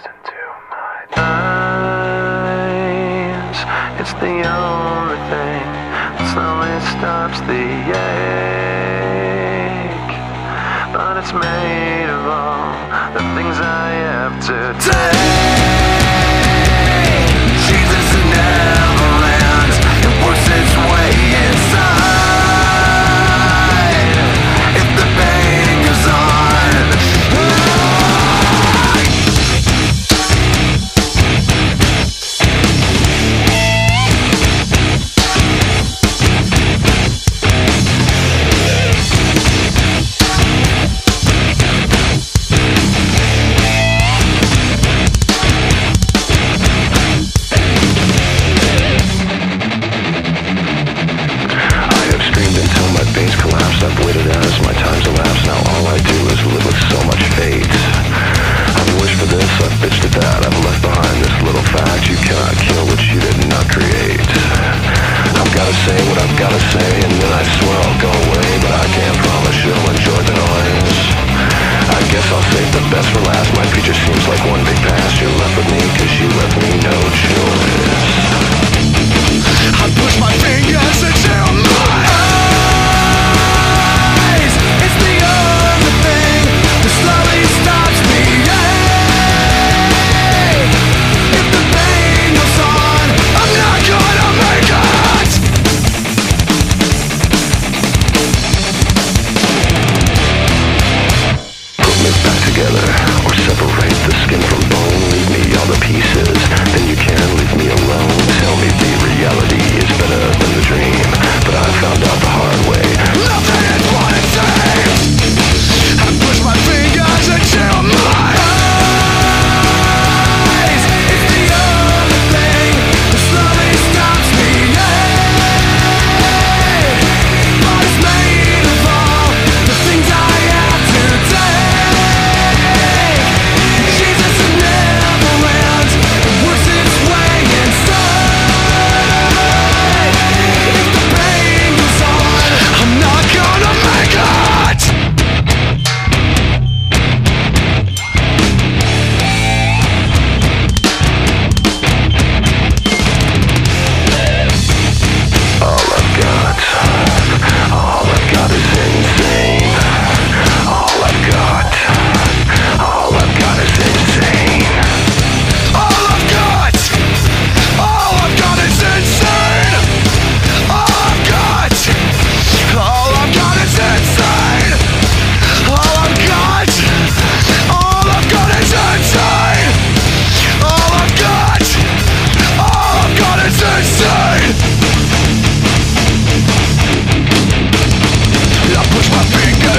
into my eyes. It's the only thing that slowly stops the ache. But it's made of all the things I have to take.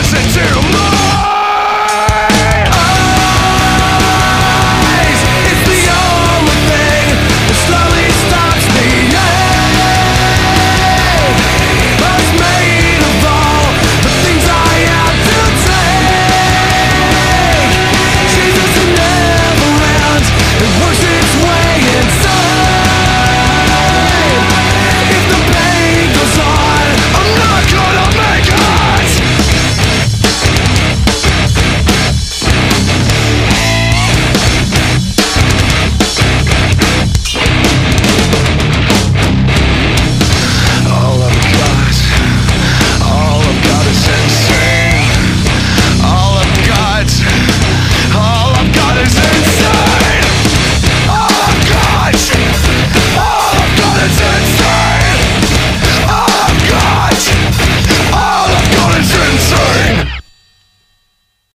listen to my